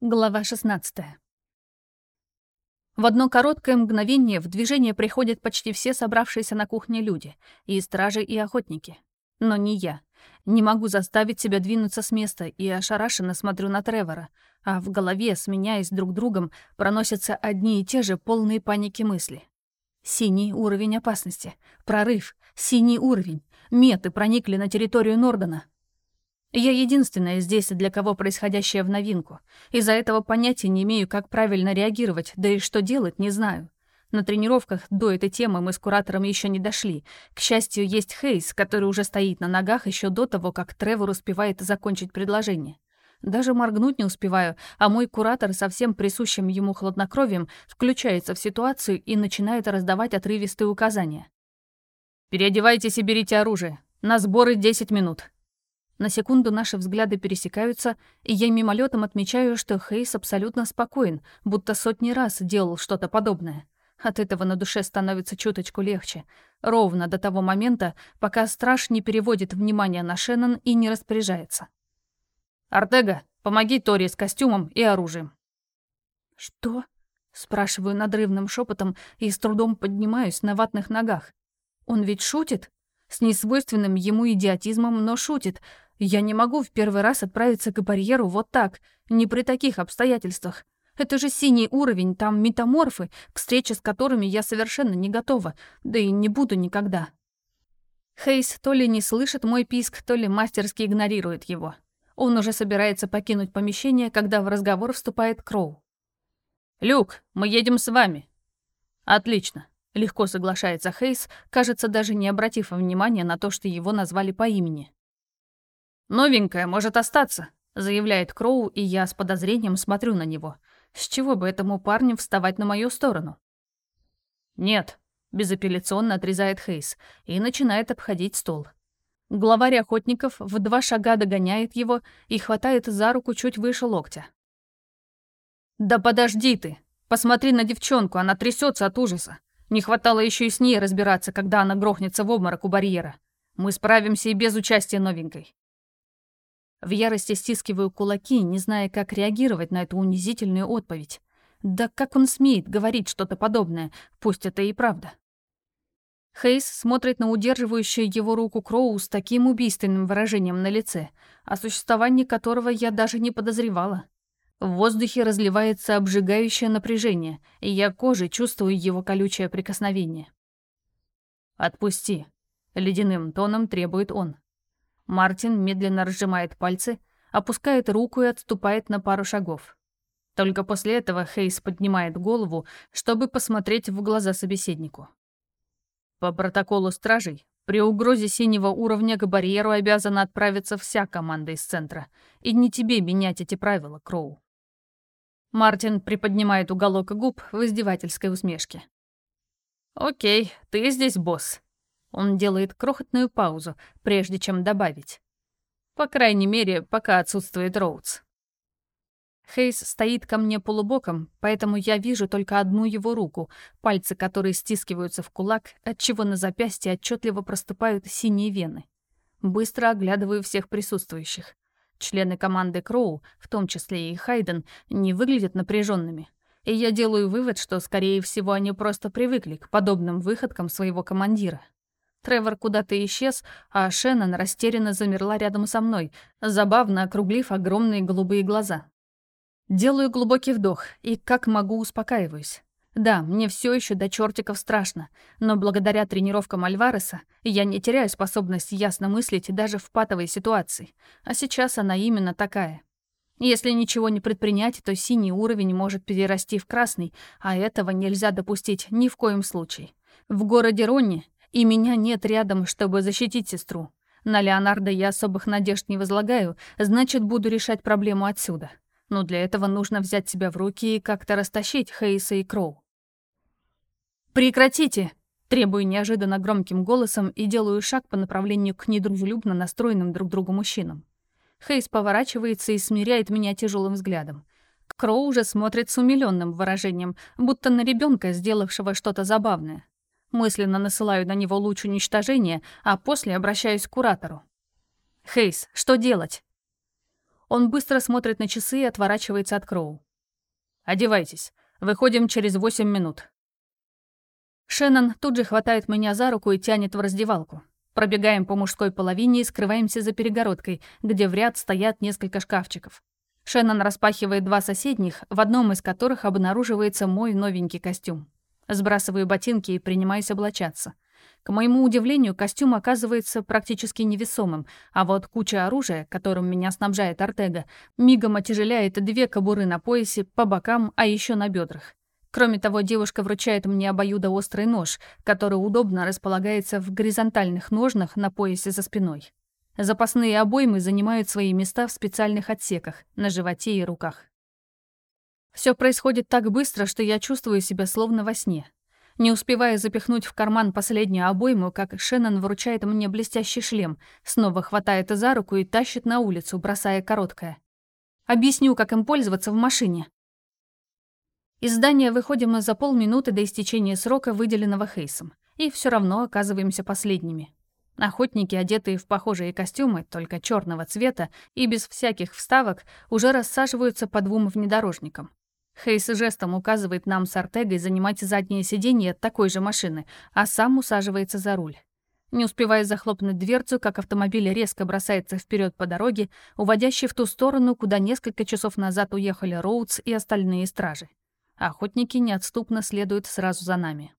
Глава 16. В одно короткое мгновение в движение приходят почти все собравшиеся на кухне люди, и стражи, и охотники. Но не я. Не могу заставить себя двинуться с места и ошарашенно смотрю на Тревора, а в голове, сменяясь друг другом, проносятся одни и те же полные паники мысли. Синий уровень опасности. Прорыв. Синий уровень. Меты проникли на территорию Нордена. Я единственная здесь, для кого происходящее в новинку. Из-за этого понятия не имею, как правильно реагировать, да и что делать, не знаю. На тренировках до этой темы мы с куратором еще не дошли. К счастью, есть Хейс, который уже стоит на ногах еще до того, как Тревор успевает закончить предложение. Даже моргнуть не успеваю, а мой куратор со всем присущим ему хладнокровием включается в ситуацию и начинает раздавать отрывистые указания. «Переодевайтесь и берите оружие. На сборы 10 минут. На секунду наши взгляды пересекаются, и я мимолетом отмечаю, что Хейс абсолютно спокоен, будто сотни раз делал что-то подобное. От этого на душе становится чуточку легче. Ровно до того момента, пока страж не переводит внимание на Шеннон и не распоряжается. «Артега, помоги Тори с костюмом и оружием». «Что?» — спрашиваю надрывным шепотом и с трудом поднимаюсь на ватных ногах. «Он ведь шутит?» С несвойственным ему идиотизмом, но шутит — я не могу в первый раз отправиться к барьеру вот так, не при таких обстоятельствах. Это же синий уровень, там метаморфы, к встрече с которыми я совершенно не готова, да и не буду никогда. Хейс то ли не слышит мой писк, то ли мастерски игнорирует его. Он уже собирается покинуть помещение, когда в разговор вступает Кроу. «Люк, мы едем с вами». «Отлично», — легко соглашается Хейс, кажется, даже не обратив внимания на то, что его назвали по имени. «Новенькая может остаться», — заявляет Кроу, и я с подозрением смотрю на него. С чего бы этому парню вставать на мою сторону? «Нет», — безапелляционно отрезает Хейс и начинает обходить стол. Главарь охотников в два шага догоняет его и хватает за руку чуть выше локтя. «Да подожди ты! Посмотри на девчонку, она трясется от ужаса. Не хватало еще и с ней разбираться, когда она грохнется в обморок у барьера. Мы справимся и без участия новенькой. В ярости стискиваю кулаки, не зная, как реагировать на эту унизительную отповедь. Да как он смеет говорить что-то подобное, пусть это и правда. Хейс смотрит на удерживающую его руку Кроу с таким убийственным выражением на лице, о существовании которого я даже не подозревала. В воздухе разливается обжигающее напряжение, и я кожей чувствую его колючее прикосновение. «Отпусти», — ледяным тоном требует он. Мартин медленно разжимает пальцы, опускает руку и отступает на пару шагов. Только после этого Хейс поднимает голову, чтобы посмотреть в глаза собеседнику. По протоколу стражей, при угрозе синего уровня к барьеру обязана отправиться вся команда из центра, и не тебе менять эти правила, Кроу. Мартин приподнимает уголок губ в издевательской усмешке. «Окей, ты здесь босс. Он делает крохотную паузу, прежде чем добавить. По крайней мере, пока отсутствует Роудс. Хейс стоит ко мне полубоком, поэтому я вижу только одну его руку, пальцы которой стискиваются в кулак, отчего на запястье отчетливо проступают синие вены. Быстро оглядываю всех присутствующих. Члены команды Кроу, в том числе и Хайден, не выглядят напряженными. И я делаю вывод, что, скорее всего, они просто привыкли к подобным выходкам своего командира. Тревор куда-то исчез, а Шеннон растерянно замерла рядом со мной, забавно округлив огромные голубые глаза. Делаю глубокий вдох и как могу успокаиваюсь. Да, мне все еще до чертиков страшно, но благодаря тренировкам Альвареса я не теряю способность ясно мыслить даже в патовой ситуации, а сейчас она именно такая. Если ничего не предпринять, то синий уровень может перерасти в красный, а этого нельзя допустить ни в коем случае. В городе Ронни и меня нет рядом, чтобы защитить сестру. На Леонардо я особых надежд не возлагаю, значит, буду решать проблему отсюда. Но для этого нужно взять себя в руки и как-то растащить Хейса и Кроу. «Прекратите!» Требую неожиданно громким голосом и делаю шаг по направлению к недружелюбно настроенным друг другу мужчинам. Хейс поворачивается и смиряет меня тяжелым взглядом. Кроу уже смотрит с умиленным выражением, будто на ребенка, сделавшего что-то забавное. Мысленно насылаю на него луч уничтожения, а после обращаюсь к куратору. «Хейс, что делать?» Он быстро смотрит на часы и отворачивается от Кроу. «Одевайтесь. Выходим через восемь минут». Шеннон тут же хватает меня за руку и тянет в раздевалку. Пробегаем по мужской половине и скрываемся за перегородкой, где в ряд стоят несколько шкафчиков. Шеннон распахивает два соседних, в одном из которых обнаруживается мой новенький костюм. Сбрасываю ботинки и принимаюсь облачаться. К моему удивлению, костюм оказывается практически невесомым, а вот куча оружия, которым меня снабжает Артега, мигом отяжеляет две кобуры на поясе, по бокам, а еще на бедрах. Кроме того, девушка вручает мне обоюдоострый нож, который удобно располагается в горизонтальных ножнах на поясе за спиной. Запасные обоймы занимают свои места в специальных отсеках, на животе и руках. Все происходит так быстро, что я чувствую себя словно во сне. Не успевая запихнуть в карман последнюю обойму, как Шеннон вручает мне блестящий шлем, снова хватает за руку и тащит на улицу, бросая короткое. «Объясню, как им пользоваться в машине». Из здания выходим за полминуты до истечения срока, выделенного Хейсом, и все равно оказываемся последними. Охотники, одетые в похожие костюмы, только черного цвета и без всяких вставок, уже рассаживаются по двум внедорожникам. Хейс жестом указывает нам с Артегой занимать заднее сиденье такой же машины, а сам усаживается за руль. Не успевая захлопнуть дверцу, как автомобиль резко бросается вперед по дороге, уводящей в ту сторону, куда несколько часов назад уехали Роудс и остальные стражи. Охотники неотступно следуют сразу за нами.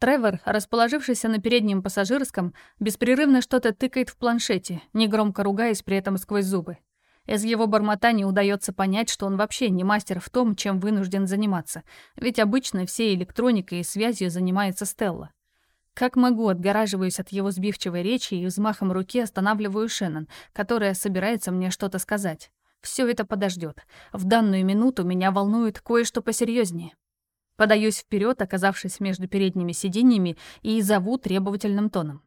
Тревор, расположившийся на переднем пассажирском, беспрерывно что-то тыкает в планшете, негромко ругаясь при этом сквозь зубы. Из его бормотания удается понять, что он вообще не мастер в том, чем вынужден заниматься, ведь обычно всей электроникой и связью занимается Стелла. Как могу, отгораживаюсь от его сбивчивой речи и взмахом руки останавливаю Шеннон, которая собирается мне что-то сказать. Все это подождет. В данную минуту меня волнует кое-что посерьезнее. Подаюсь вперед, оказавшись между передними сиденьями, и зову требовательным тоном.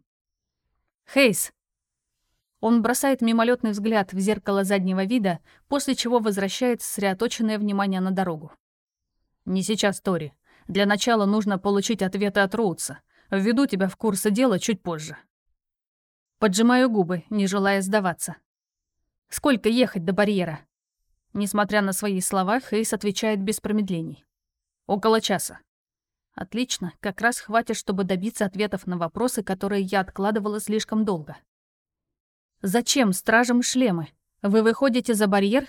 «Хейс!» Он бросает мимолетный взгляд в зеркало заднего вида, после чего возвращает сосредоточенное внимание на дорогу. «Не сейчас, Тори. Для начала нужно получить ответы от Роудса. Введу тебя в курсы дела чуть позже». Поджимаю губы, не желая сдаваться. «Сколько ехать до барьера?» Несмотря на свои слова, Хейс отвечает без промедлений. «Около часа». Отлично, как раз хватит, чтобы добиться ответов на вопросы, которые я откладывала слишком долго. Зачем стражам шлемы? Вы выходите за барьер?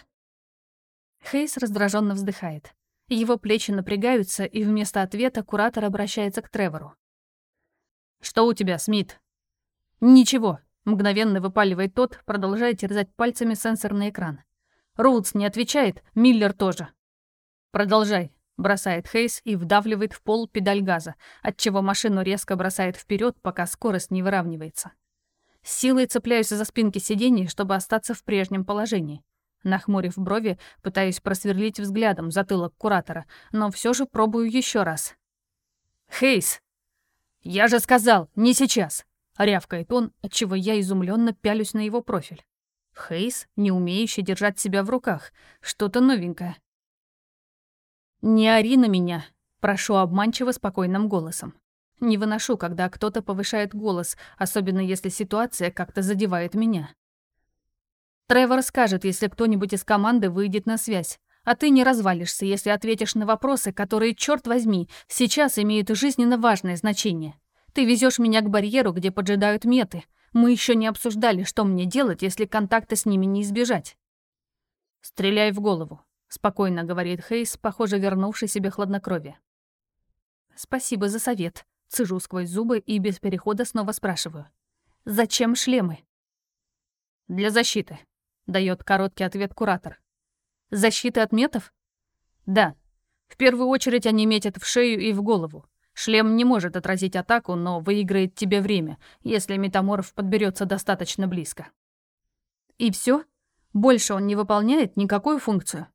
Хейс раздраженно вздыхает. Его плечи напрягаются, и вместо ответа куратор обращается к Тревору. «Что у тебя, Смит?» «Ничего», — мгновенно выпаливает тот, продолжая терзать пальцами сенсорный экран. Роудс не отвечает, Миллер тоже. «Продолжай», — бросает Хейс и вдавливает в пол педаль газа, отчего машину резко бросает вперед, пока скорость не выравнивается. Силой цепляюсь за спинки сидений, чтобы остаться в прежнем положении. Нахмурив брови, пытаюсь просверлить взглядом затылок куратора, но все же пробую еще раз. «Хейс!» «Я же сказал, не сейчас!» — рявкает он, отчего я изумленно пялюсь на его профиль. Хейс, не умеющий держать себя в руках, что-то новенькое. «Не ори на меня», — прошу обманчиво спокойным голосом. Не выношу, когда кто-то повышает голос, особенно если ситуация как-то задевает меня. Тревор скажет, если кто-нибудь из команды выйдет на связь. А ты не развалишься, если ответишь на вопросы, которые, черт возьми, сейчас имеют жизненно важное значение. Ты везешь меня к барьеру, где поджидают меты. Мы еще не обсуждали, что мне делать, если контакта с ними не избежать. «Стреляй в голову», — спокойно говорит Хейс, похоже, вернувший себе хладнокровие. «Спасибо за совет», Цежу сквозь зубы и без перехода снова спрашиваю. «Зачем шлемы?» «Для защиты», — дает короткий ответ куратор. «Защиты от метов?» «Да. В первую очередь они метят в шею и в голову. Шлем не может отразить атаку, но выиграет тебе время, если метаморф подберется достаточно близко». «И все? Больше он не выполняет никакую функцию?»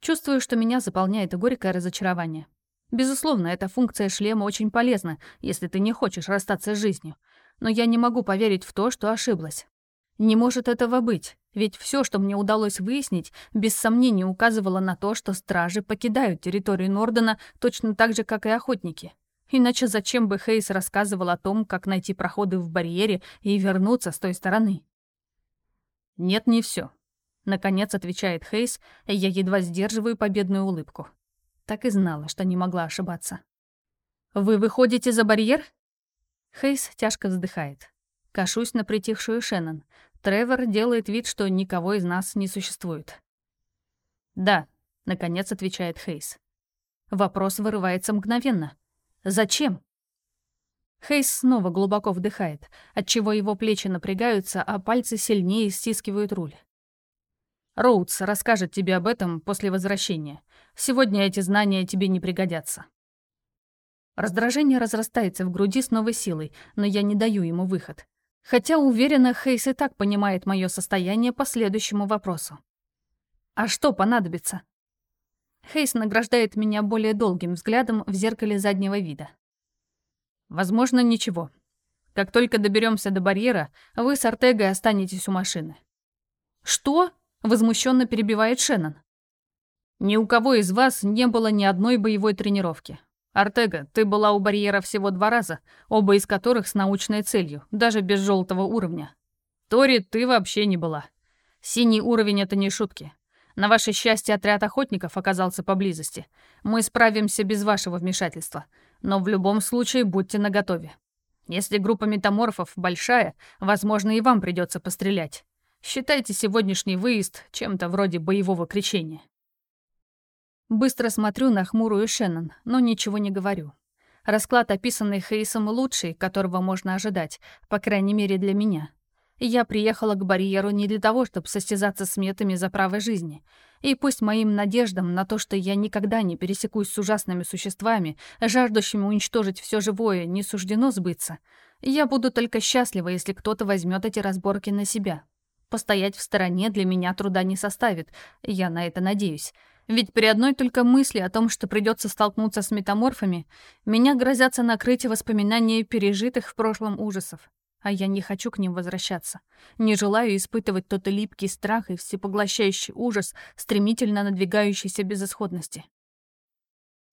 Чувствую, что меня заполняет горькое разочарование. Безусловно, эта функция шлема очень полезна, если ты не хочешь расстаться с жизнью. Но я не могу поверить в то, что ошиблась. Не может этого быть, ведь все, что мне удалось выяснить, без сомнения указывало на то, что стражи покидают территорию Нордена точно так же, как и охотники. Иначе зачем бы Хейс рассказывал о том, как найти проходы в барьере и вернуться с той стороны? Нет, не все. Наконец отвечает Хейс, и я едва сдерживаю победную улыбку. Так и знала, что не могла ошибаться. «Вы выходите за барьер?» Хейс тяжко вздыхает. Кашусь на притихшую Шеннон. Тревор делает вид, что никого из нас не существует. «Да», — наконец отвечает Хейс. Вопрос вырывается мгновенно. «Зачем?» Хейс снова глубоко вдыхает, отчего его плечи напрягаются, а пальцы сильнее стискивают руль. Роудс расскажет тебе об этом после возвращения. Сегодня эти знания тебе не пригодятся. Раздражение разрастается в груди с новой силой, но я не даю ему выход. Хотя уверена, Хейс и так понимает мое состояние по следующему вопросу. А что понадобится? Хейс награждает меня более долгим взглядом в зеркале заднего вида. Возможно, ничего. Как только доберемся до барьера, вы с Артегой останетесь у машины. Что? Возмущенно перебивает Шеннон. Ни у кого из вас не было ни одной боевой тренировки. Артега, ты была у барьера всего два раза, оба из которых с научной целью, даже без желтого уровня. Тори, ты вообще не была. Синий уровень — это не шутки. На ваше счастье, отряд охотников оказался поблизости. Мы справимся без вашего вмешательства. Но в любом случае будьте наготове. Если группа метаморфов большая, возможно, и вам придется пострелять. Считайте сегодняшний выезд чем-то вроде боевого кричения. Быстро смотрю на хмурую Шеннон, но ничего не говорю. Расклад, описанный Хейсом, лучший, которого можно ожидать, по крайней мере для меня. Я приехала к барьеру не для того, чтобы состязаться с метами за право жизни. И пусть моим надеждам на то, что я никогда не пересекусь с ужасными существами, жаждущими уничтожить все живое, не суждено сбыться, я буду только счастлива, если кто-то возьмет эти разборки на себя. Постоять в стороне для меня труда не составит, я на это надеюсь. Ведь при одной только мысли о том, что придется столкнуться с метаморфами, меня грозятся накрыть воспоминания пережитых в прошлом ужасов. А я не хочу к ним возвращаться. Не желаю испытывать тот липкий страх и всепоглощающий ужас, стремительно надвигающийся безысходности.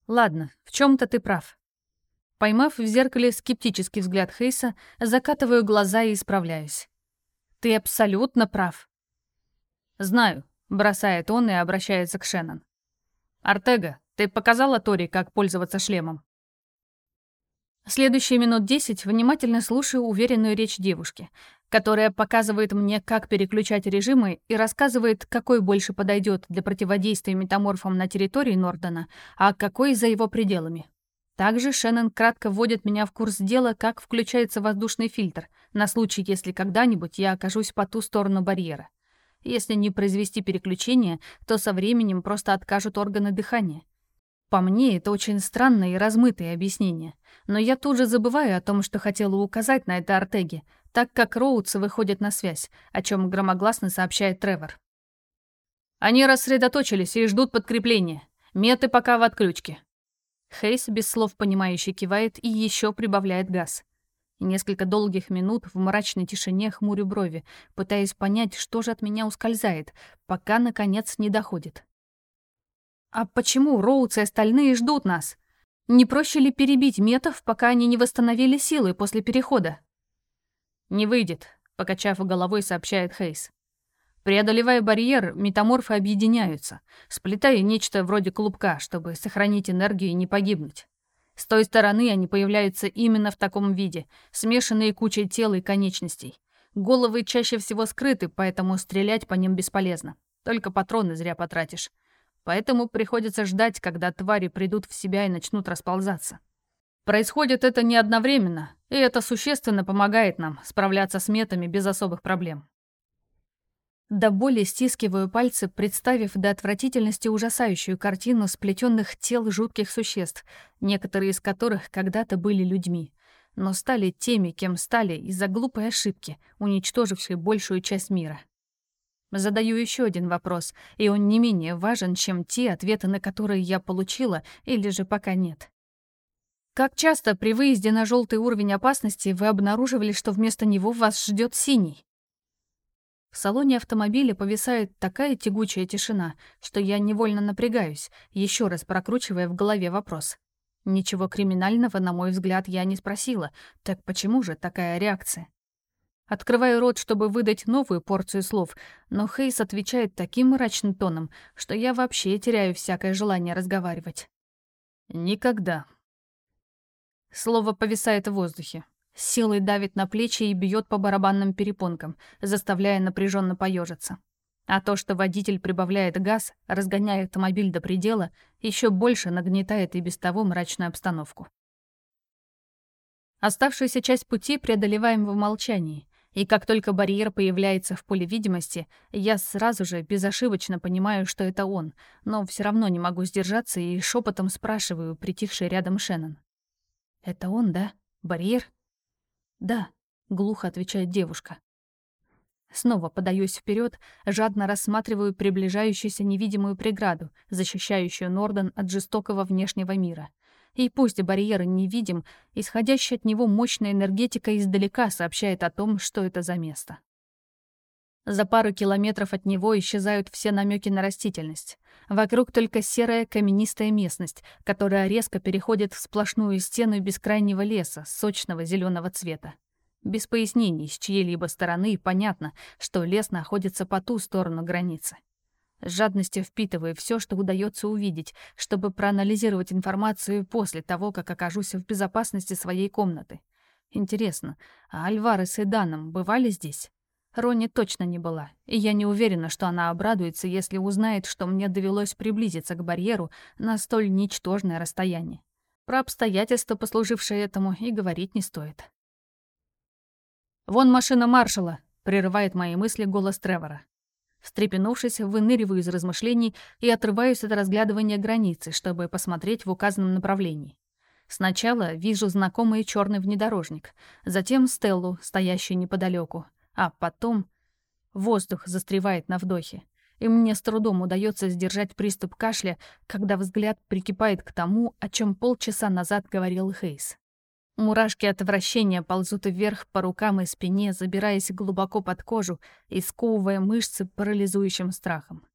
Ладно, в чем то ты прав. Поймав в зеркале скептический взгляд Хейса, закатываю глаза и исправляюсь. Ты абсолютно прав. Знаю, Бросает он и обращается к Шеннон. «Артега, ты показала Тори, как пользоваться шлемом?» Следующие минут десять внимательно слушаю уверенную речь девушки, которая показывает мне, как переключать режимы и рассказывает, какой больше подойдет для противодействия метаморфам на территории Нордена, а какой за его пределами. Также Шеннон кратко вводит меня в курс дела, как включается воздушный фильтр, на случай, если когда-нибудь я окажусь по ту сторону барьера. Если не произвести переключение, то со временем просто откажут органы дыхания. По мне, это очень странное и размытое объяснение. Но я тут же забываю о том, что хотела указать на это Артеге, так как Роудсы выходят на связь, о чем громогласно сообщает Тревор. Они рассредоточились и ждут подкрепления. Меты пока в отключке. Хейс без слов понимающе кивает и еще прибавляет газ и несколько долгих минут в мрачной тишине хмурю брови, пытаясь понять, что же от меня ускользает, пока, наконец, не доходит. «А почему Роудс и остальные ждут нас? Не проще ли перебить метов, пока они не восстановили силы после перехода?» «Не выйдет», — покачав головой, сообщает Хейс. Преодолевая барьер, метаморфы объединяются, сплетая нечто вроде клубка, чтобы сохранить энергию и не погибнуть. С той стороны они появляются именно в таком виде, смешанные кучей тел и конечностей. Головы чаще всего скрыты, поэтому стрелять по ним бесполезно. Только патроны зря потратишь. Поэтому приходится ждать, когда твари придут в себя и начнут расползаться. Происходит это не одновременно, и это существенно помогает нам справляться с метами без особых проблем. До боли стискиваю пальцы, представив до отвратительности ужасающую картину сплетенных тел жутких существ, некоторые из которых когда-то были людьми, но стали теми, кем стали из-за глупой ошибки, уничтожившей большую часть мира. Задаю еще один вопрос, и он не менее важен, чем те ответы, на которые я получила, или же пока нет. Как часто при выезде на желтый уровень опасности вы обнаруживали, что вместо него вас ждет синий? В салоне автомобиля повисает такая тягучая тишина, что я невольно напрягаюсь, еще раз прокручивая в голове вопрос. Ничего криминального, на мой взгляд, я не спросила. Так почему же такая реакция? Открываю рот, чтобы выдать новую порцию слов, но Хейс отвечает таким мрачным тоном, что я вообще теряю всякое желание разговаривать. «Никогда». Слово повисает в воздухе. Силой давит на плечи и бьет по барабанным перепонкам, заставляя напряженно поежиться. А то, что водитель прибавляет газ, разгоняя автомобиль до предела, еще больше нагнетает и без того мрачную обстановку. Оставшуюся часть пути преодолеваем в молчании, и как только барьер появляется в поле видимости, я сразу же безошибочно понимаю, что это он, но все равно не могу сдержаться и шепотом спрашиваю притихший рядом Шеннон. «Это он, да? Барьер?» «Да», — глухо отвечает девушка. Снова подаюсь вперед, жадно рассматриваю приближающуюся невидимую преграду, защищающую Норден от жестокого внешнего мира. И пусть барьер не видим, исходящая от него мощная энергетика издалека сообщает о том, что это за место. За пару километров от него исчезают все намеки на растительность. Вокруг только серая каменистая местность, которая резко переходит в сплошную стену бескрайнего леса, сочного зеленого цвета. Без пояснений с чьей-либо стороны понятно, что лес находится по ту сторону границы. С жадностью впитываю все, что удается увидеть, чтобы проанализировать информацию после того, как окажусь в безопасности своей комнаты. Интересно, а Альварес и Даном бывали здесь? Ронни точно не была, и я не уверена, что она обрадуется, если узнает, что мне довелось приблизиться к барьеру на столь ничтожное расстояние. Про обстоятельства, послужившие этому, и говорить не стоит. «Вон машина маршала!» — прерывает мои мысли голос Тревора. Встрепенувшись, выныриваю из размышлений и отрываюсь от разглядывания границы, чтобы посмотреть в указанном направлении. Сначала вижу знакомый черный внедорожник, затем Стеллу, стоящую неподалеку, а потом воздух застревает на вдохе, и мне с трудом удается сдержать приступ кашля, когда взгляд прикипает к тому, о чем полчаса назад говорил Хейс. Мурашки отвращения ползут вверх по рукам и спине, забираясь глубоко под кожу и сковывая мышцы парализующим страхом.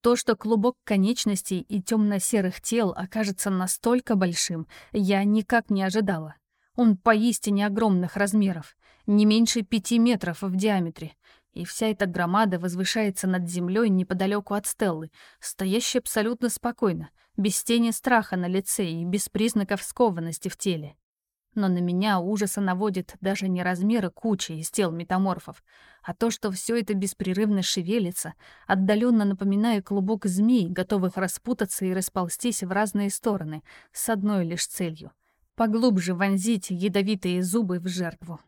То, что клубок конечностей и темно-серых тел окажется настолько большим, я никак не ожидала. Он поистине огромных размеров, не меньше пяти метров в диаметре, и вся эта громада возвышается над землей неподалеку от Стеллы, стоящей абсолютно спокойно, без тени страха на лице и без признаков скованности в теле. Но на меня ужаса наводит даже не размеры кучи из тел метаморфов, а то, что все это беспрерывно шевелится, отдаленно напоминая клубок змей, готовых распутаться и расползтись в разные стороны, с одной лишь целью — поглубже вонзить ядовитые зубы в жертву.